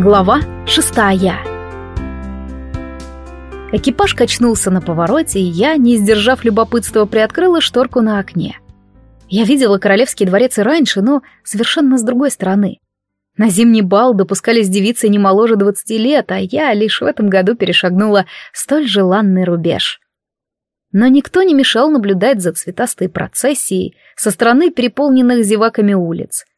Глава шестая Экипаж качнулся на повороте, и я, не сдержав любопытства, приоткрыла шторку на окне. Я видела королевский дворец и раньше, но совершенно с другой стороны. На зимний бал допускались девицы не моложе двадцати лет, а я лишь в этом году перешагнула столь желанный рубеж. Но никто не мешал наблюдать за цветастой процессией со стороны переполненных зеваками улиц —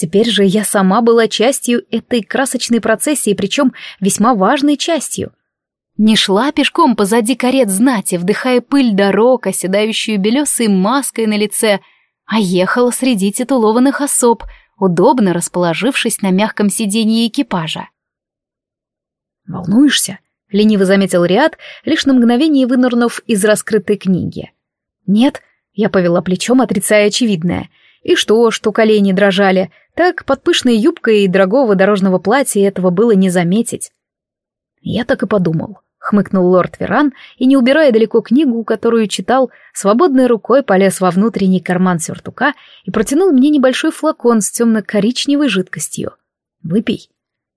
Теперь же я сама была частью этой красочной процессии, причем весьма важной частью. Не шла пешком позади карет знати, вдыхая пыль дорог, оседающую белесой маской на лице, а ехала среди титулованных особ, удобно расположившись на мягком сиденье экипажа. «Волнуешься?» — лениво заметил Риад, лишь на мгновение вынырнув из раскрытой книги. «Нет», — я повела плечом, отрицая очевидное — и что, что колени дрожали, так под пышной юбкой и дорогого дорожного платья этого было не заметить. Я так и подумал, хмыкнул лорд Веран и, не убирая далеко книгу, которую читал, свободной рукой полез во внутренний карман сюртука и протянул мне небольшой флакон с темно-коричневой жидкостью. «Выпей».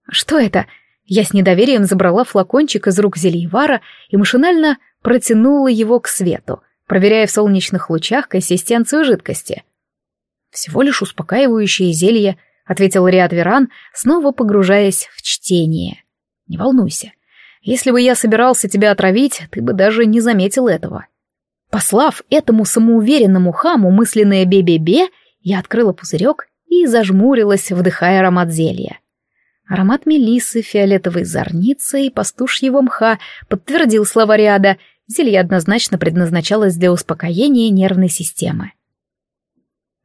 «Что это?» Я с недоверием забрала флакончик из рук Зельевара и машинально протянула его к свету, проверяя в солнечных лучах консистенцию жидкости — «Всего лишь успокаивающее зелье», — ответил Риад Веран, снова погружаясь в чтение. «Не волнуйся. Если бы я собирался тебя отравить, ты бы даже не заметил этого». Послав этому самоуверенному хаму мысленное бе-бе-бе, я открыла пузырек и зажмурилась, вдыхая аромат зелья. Аромат мелисы, фиолетовой зорницы и пастушьего мха подтвердил слова Риада, зелье однозначно предназначалось для успокоения нервной системы.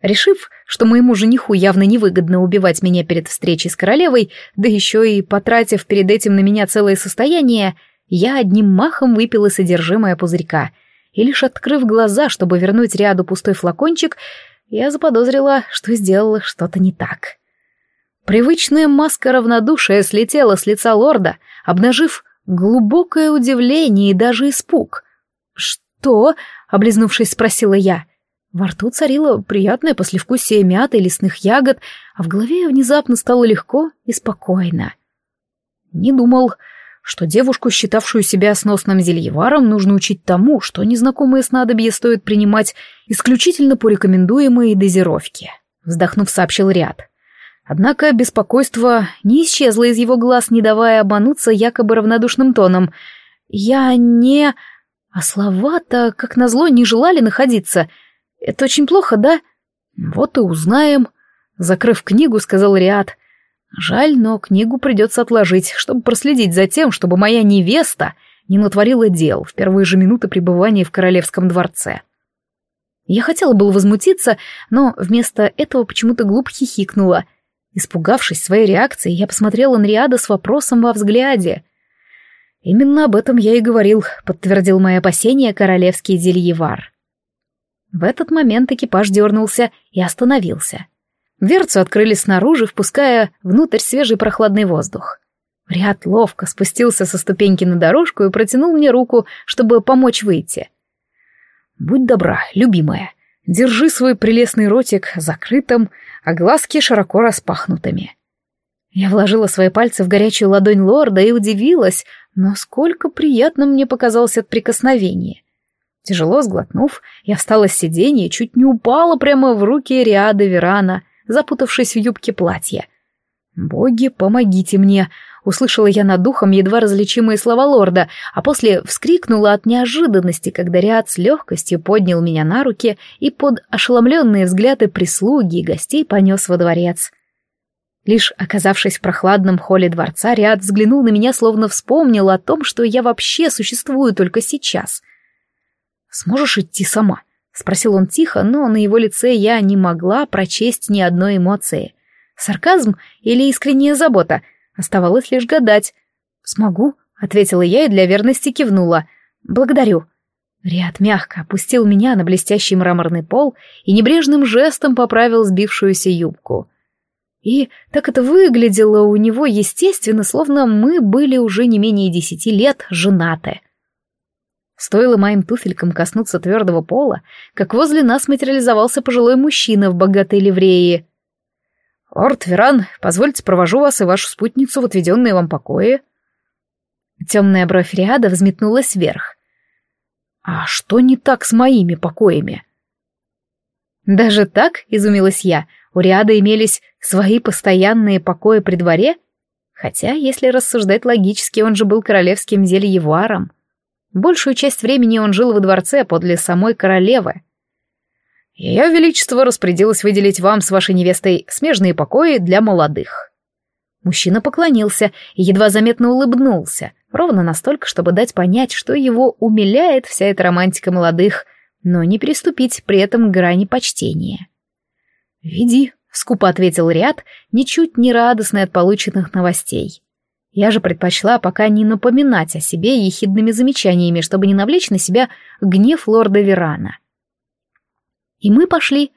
Решив, что моему жениху явно невыгодно убивать меня перед встречей с королевой, да еще и потратив перед этим на меня целое состояние, я одним махом выпила содержимое пузырька, и лишь открыв глаза, чтобы вернуть ряду пустой флакончик, я заподозрила, что сделала что-то не так. Привычная маска равнодушия слетела с лица лорда, обнажив глубокое удивление и даже испуг. «Что?» — облизнувшись, спросила я — во рту царило приятное послевкусие мяты и лесных ягод, а в голове внезапно стало легко и спокойно. Не думал, что девушку, считавшую себя сносным зельеваром, нужно учить тому, что незнакомые снадобья стоит принимать исключительно по рекомендуемой дозировке. Вздохнув, сообщил ряд. Однако беспокойство не исчезло из его глаз, не давая обмануться якобы равнодушным тоном. «Я не...» А слова-то, как назло, не желали находиться — это очень плохо, да? Вот и узнаем. Закрыв книгу, сказал Риад. Жаль, но книгу придется отложить, чтобы проследить за тем, чтобы моя невеста не натворила дел в первые же минуты пребывания в королевском дворце. Я хотела было возмутиться, но вместо этого почему-то глупо хихикнула. Испугавшись своей реакции, я посмотрела на Риада с вопросом во взгляде. «Именно об этом я и говорил», — подтвердил мои опасения королевский зельевар. В этот момент экипаж дернулся и остановился. Дверцу открыли снаружи, впуская внутрь свежий прохладный воздух. Ряд ловко спустился со ступеньки на дорожку и протянул мне руку, чтобы помочь выйти. «Будь добра, любимая, держи свой прелестный ротик закрытым, а глазки широко распахнутыми». Я вложила свои пальцы в горячую ладонь лорда и удивилась, насколько приятным мне показалось это прикосновение. Тяжело сглотнув, я встала с сиденья и чуть не упала прямо в руки Риада Верана, запутавшись в юбке платья. «Боги, помогите мне!» — услышала я над духом едва различимые слова лорда, а после вскрикнула от неожиданности, когда Риад с легкостью поднял меня на руки и под ошеломленные взгляды прислуги и гостей понес во дворец. Лишь оказавшись в прохладном холле дворца, Риад взглянул на меня, словно вспомнил о том, что я вообще существую только сейчас — «Сможешь идти сама?» — спросил он тихо, но на его лице я не могла прочесть ни одной эмоции. Сарказм или искренняя забота? Оставалось лишь гадать. «Смогу», — ответила я и для верности кивнула. «Благодарю». Риад мягко опустил меня на блестящий мраморный пол и небрежным жестом поправил сбившуюся юбку. И так это выглядело у него естественно, словно мы были уже не менее десяти лет женаты. Стоило моим туфелькам коснуться твердого пола, как возле нас материализовался пожилой мужчина в богатой ливреи. «Лорд Веран, позвольте провожу вас и вашу спутницу в отведенные вам покои». Темная бровь Риада взметнулась вверх. «А что не так с моими покоями?» «Даже так?» — изумилась я. «У Риада имелись свои постоянные покои при дворе?» Хотя, если рассуждать логически, он же был королевским зельеваром. Большую часть времени он жил во дворце подле самой королевы. Ее Величество распорядилось выделить вам с вашей невестой смежные покои для молодых. Мужчина поклонился и едва заметно улыбнулся, ровно настолько, чтобы дать понять, что его умиляет вся эта романтика молодых, но не приступить при этом грани почтения. «Веди», — скупо ответил Ряд, ничуть не радостный от полученных новостей. Я же предпочла пока не напоминать о себе ехидными замечаниями, чтобы не навлечь на себя гнев лорда Верана. И мы пошли.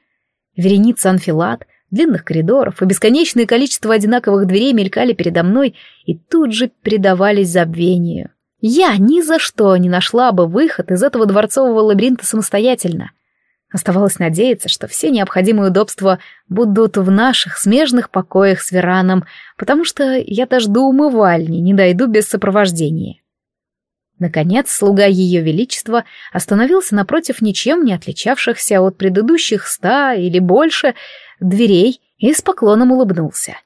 Вереница анфилат, длинных коридоров и бесконечное количество одинаковых дверей мелькали передо мной и тут же предавались забвению. Я ни за что не нашла бы выход из этого дворцового лабиринта самостоятельно — Оставалось надеяться, что все необходимые удобства будут в наших смежных покоях с Вераном, потому что я даже до умывальни не дойду без сопровождения. Наконец, слуга Ее Величества остановился напротив ничем не отличавшихся от предыдущих ста или больше дверей и с поклоном улыбнулся.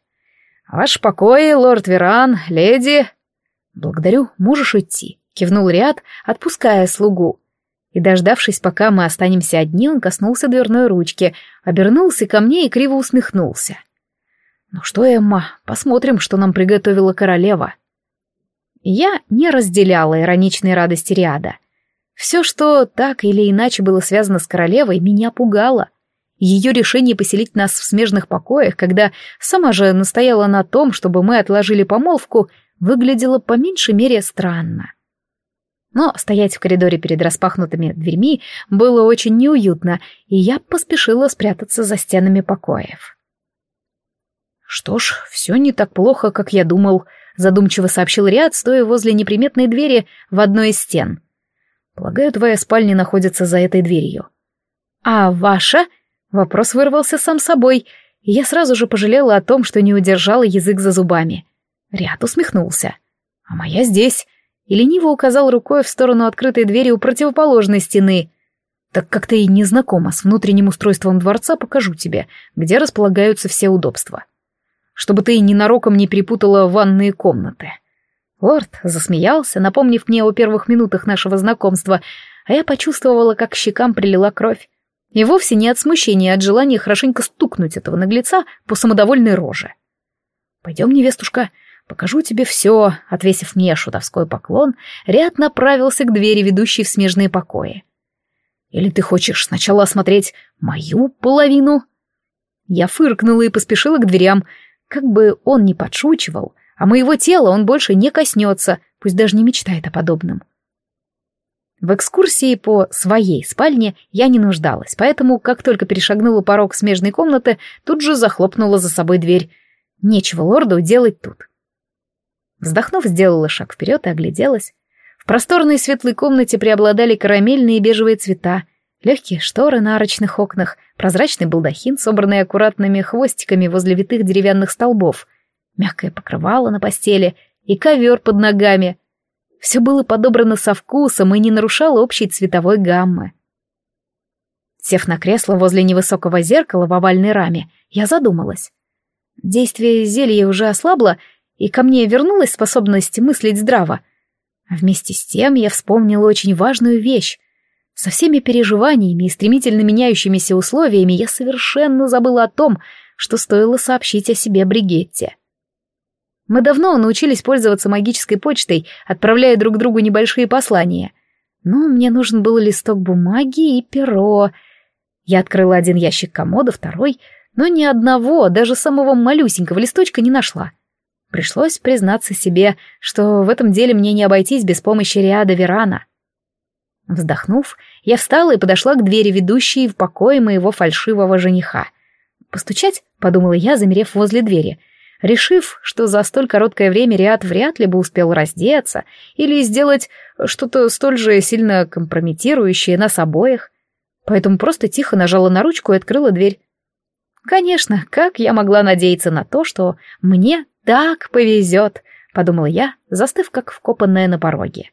«Ваш покой, лорд Веран, леди...» «Благодарю, можешь идти», — кивнул Риад, отпуская слугу и, дождавшись, пока мы останемся одни, он коснулся дверной ручки, обернулся ко мне и криво усмехнулся. «Ну что, Эмма, посмотрим, что нам приготовила королева». Я не разделяла ироничной радости Риада. Все, что так или иначе было связано с королевой, меня пугало. Ее решение поселить нас в смежных покоях, когда сама же настояла на том, чтобы мы отложили помолвку, выглядело по меньшей мере странно. Но стоять в коридоре перед распахнутыми дверьми было очень неуютно, и я поспешила спрятаться за стенами покоев. «Что ж, все не так плохо, как я думал», — задумчиво сообщил Риад, стоя возле неприметной двери в одной из стен. «Полагаю, твоя спальня находится за этой дверью». «А ваша?» — вопрос вырвался сам собой, и я сразу же пожалела о том, что не удержала язык за зубами. Риад усмехнулся. «А моя здесь и лениво указал рукой в сторону открытой двери у противоположной стены. «Так как ты не знакома с внутренним устройством дворца, покажу тебе, где располагаются все удобства. Чтобы ты ненароком не перепутала ванные комнаты». Лорд засмеялся, напомнив мне о первых минутах нашего знакомства, а я почувствовала, как щекам прилила кровь. И вовсе не от смущения, а от желания хорошенько стукнуть этого наглеца по самодовольной роже. «Пойдем, невестушка, «Покажу тебе все», — отвесив мне шутовской поклон, Ряд направился к двери, ведущей в смежные покои. «Или ты хочешь сначала осмотреть мою половину?» Я фыркнула и поспешила к дверям. Как бы он ни подшучивал, а моего тела он больше не коснется, пусть даже не мечтает о подобном. В экскурсии по своей спальне я не нуждалась, поэтому, как только перешагнула порог смежной комнаты, тут же захлопнула за собой дверь. Нечего лорду делать тут. Вздохнув, сделала шаг вперед и огляделась. В просторной светлой комнате преобладали карамельные и бежевые цвета, легкие шторы на арочных окнах, прозрачный балдахин, собранный аккуратными хвостиками возле витых деревянных столбов, мягкое покрывало на постели и ковер под ногами. Все было подобрано со вкусом и не нарушало общей цветовой гаммы. Сев на кресло возле невысокого зеркала в овальной раме, я задумалась. Действие зелья уже ослабло, и ко мне вернулась способность мыслить здраво. А вместе с тем я вспомнила очень важную вещь. Со всеми переживаниями и стремительно меняющимися условиями я совершенно забыла о том, что стоило сообщить о себе Бригетте. Мы давно научились пользоваться магической почтой, отправляя друг другу небольшие послания. Но мне нужен был листок бумаги и перо. Я открыла один ящик комода, второй, но ни одного, даже самого малюсенького листочка не нашла. Пришлось признаться себе, что в этом деле мне не обойтись без помощи Риада Верана. Вздохнув, я встала и подошла к двери, ведущей в покое моего фальшивого жениха. «Постучать?» — подумала я, замерев возле двери, решив, что за столь короткое время Риад вряд ли бы успел раздеться или сделать что-то столь же сильно компрометирующее нас обоих. Поэтому просто тихо нажала на ручку и открыла дверь. Конечно, как я могла надеяться на то, что мне так повезет, подумала я, застыв как вкопанная на пороге.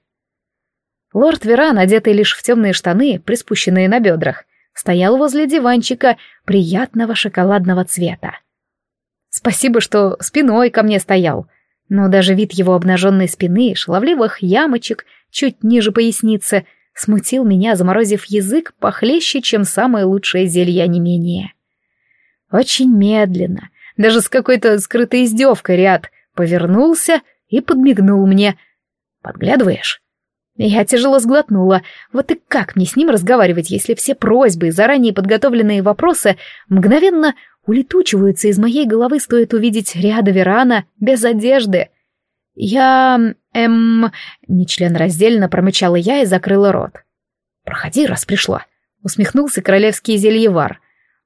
Лорд Веран, одетый лишь в темные штаны, приспущенные на бедрах, стоял возле диванчика приятного шоколадного цвета. Спасибо, что спиной ко мне стоял, но даже вид его обнаженной спины, шаловливых ямочек чуть ниже поясницы, смутил меня, заморозив язык похлеще, чем самое лучшее зелье не менее. Очень медленно, даже с какой-то скрытой издевкой ряд, повернулся и подмигнул мне. «Подглядываешь?» Я тяжело сглотнула. Вот и как мне с ним разговаривать, если все просьбы и заранее подготовленные вопросы мгновенно улетучиваются из моей головы, стоит увидеть ряда Верана без одежды? Я... эм... Нечленораздельно промычала я и закрыла рот. «Проходи, раз пришла», — усмехнулся королевский зельевар.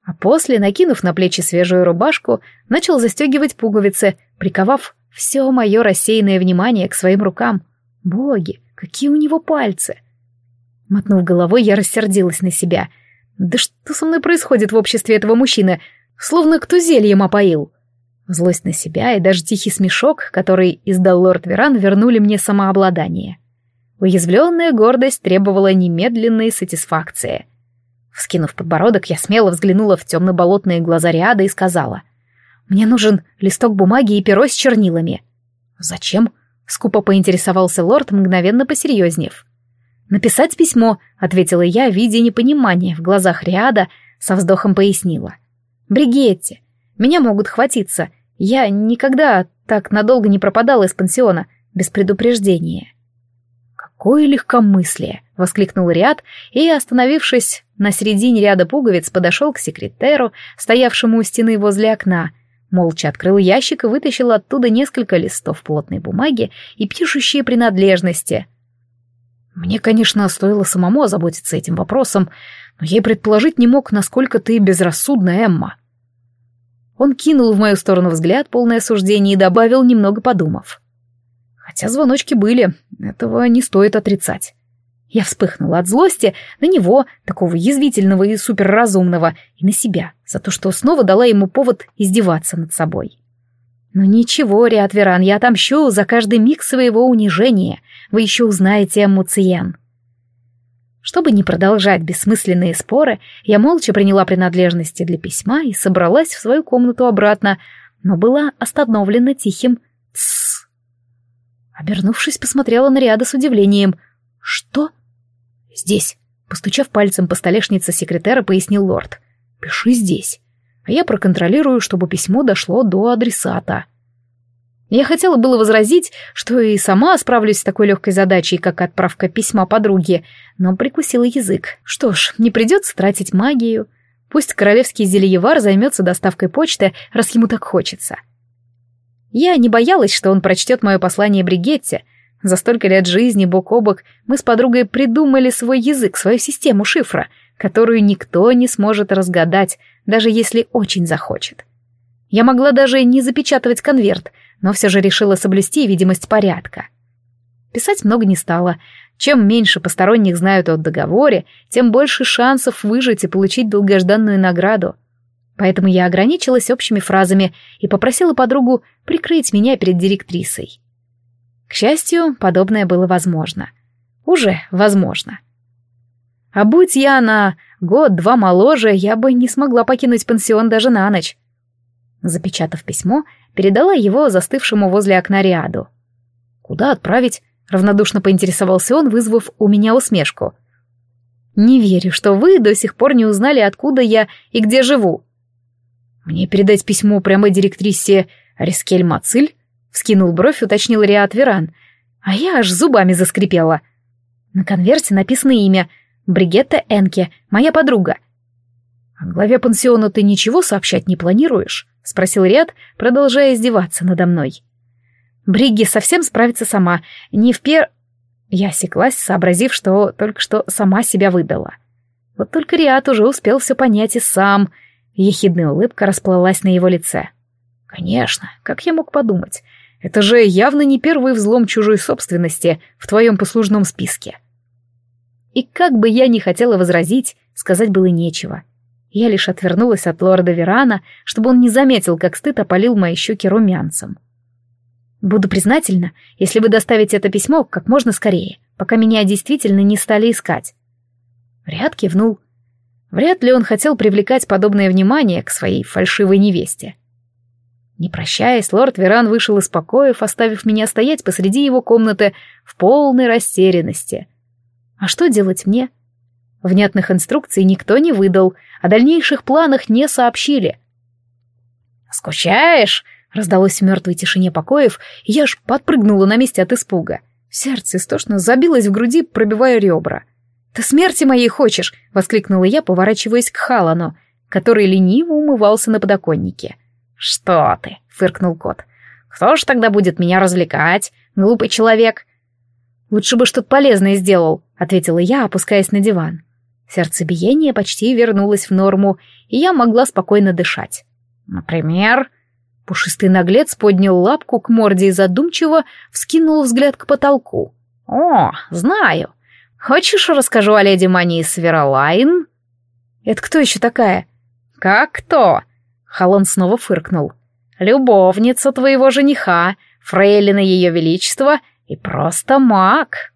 А после, накинув на плечи свежую рубашку, начал застегивать пуговицы, приковав все мое рассеянное внимание к своим рукам. Боги, какие у него пальцы! Мотнув головой, я рассердилась на себя. Да что со мной происходит в обществе этого мужчины? Словно кто зельем опоил. Злость на себя и даже тихий смешок, который издал лорд Веран, вернули мне самообладание. Уязвленная гордость требовала немедленной сатисфакции. Вскинув подбородок, я смело взглянула в темно-болотные глаза Риада и сказала. «Мне нужен листок бумаги и перо с чернилами». «Зачем?» — скупо поинтересовался лорд, мгновенно посерьезнев. «Написать письмо», — ответила я, видя непонимание в глазах Риада, со вздохом пояснила. «Бригетте, меня могут хватиться, я никогда так надолго не пропадала из пансиона, без предупреждения. «Какое легкомыслие!» — воскликнул Риад и, остановившись на середине ряда пуговиц, подошел к секретеру, стоявшему у стены возле окна, молча открыл ящик и вытащил оттуда несколько листов плотной бумаги и пишущие принадлежности. «Мне, конечно, стоило самому озаботиться этим вопросом, но я и предположить не мог, насколько ты безрассудна, Эмма». Он кинул в мою сторону взгляд, полное осуждение, и добавил, немного подумав. Хотя звоночки были, этого не стоит отрицать. Я вспыхнула от злости на него, такого язвительного и суперразумного, и на себя, за то, что снова дала ему повод издеваться над собой. Но ничего, Риатверан, я отомщу за каждый миг своего унижения. Вы еще узнаете Муциен. Чтобы не продолжать бессмысленные споры, я молча приняла принадлежности для письма и собралась в свою комнату обратно, но была остановлена тихим «тссс». Обернувшись, посмотрела на Риада с удивлением. «Что?» «Здесь», — постучав пальцем по столешнице секретаря, пояснил лорд. «Пиши здесь, а я проконтролирую, чтобы письмо дошло до адресата». Я хотела было возразить, что и сама справлюсь с такой легкой задачей, как отправка письма подруге, но прикусила язык. Что ж, не придется тратить магию. Пусть королевский зельевар займется доставкой почты, раз ему так хочется. Я не боялась, что он прочтет мое послание Бригетте. За столько лет жизни бок о бок мы с подругой придумали свой язык, свою систему шифра, которую никто не сможет разгадать, даже если очень захочет. Я могла даже не запечатывать конверт — но все же решила соблюсти видимость порядка. Писать много не стала. Чем меньше посторонних знают о договоре, тем больше шансов выжить и получить долгожданную награду. Поэтому я ограничилась общими фразами и попросила подругу прикрыть меня перед директрисой. К счастью, подобное было возможно. Уже возможно. А будь я на год-два моложе, я бы не смогла покинуть пансион даже на ночь. Запечатав письмо, передала его застывшему возле окна Риаду. «Куда отправить?» — равнодушно поинтересовался он, вызвав у меня усмешку. «Не верю, что вы до сих пор не узнали, откуда я и где живу». «Мне передать письмо прямо директрисе Рискель Мациль?» — вскинул бровь, уточнил Риад Веран. А я аж зубами заскрипела. На конверте написано имя — Бригетта Энке, моя подруга. «О главе пансиона ты ничего сообщать не планируешь?» — спросил Ряд, продолжая издеваться надо мной. «Бригги совсем справится сама. Не в пер...» Я осеклась, сообразив, что только что сама себя выдала. Вот только Риад уже успел все понять и сам. Ехидная улыбка расплылась на его лице. «Конечно, как я мог подумать? Это же явно не первый взлом чужой собственности в твоем послужном списке». И как бы я ни хотела возразить, сказать было нечего. Я лишь отвернулась от лорда Верана, чтобы он не заметил, как стыд опалил мои щеки румянцем. Буду признательна, если вы доставите это письмо как можно скорее, пока меня действительно не стали искать. Ряд кивнул. Вряд ли он хотел привлекать подобное внимание к своей фальшивой невесте. Не прощаясь, лорд Веран вышел из покоев, оставив меня стоять посреди его комнаты в полной растерянности. А что делать мне? Внятных инструкций никто не выдал, о дальнейших планах не сообщили. «Скучаешь?» — раздалось в мертвой тишине покоев, и я аж подпрыгнула на месте от испуга. Сердце истошно забилось в груди, пробивая ребра. «Ты смерти моей хочешь!» — воскликнула я, поворачиваясь к Халану, который лениво умывался на подоконнике. «Что ты?» — фыркнул кот. «Кто ж тогда будет меня развлекать, глупый человек?» «Лучше бы что-то полезное сделал», — ответила я, опускаясь на диван. Сердцебиение почти вернулось в норму, и я могла спокойно дышать. «Например...» Пушистый наглец поднял лапку к морде и задумчиво вскинул взгляд к потолку. «О, знаю. Хочешь, расскажу о леди Мании Сверолайн?» «Это кто еще такая?» «Как кто?» Халон снова фыркнул. «Любовница твоего жениха, фрейлина ее величества и просто маг».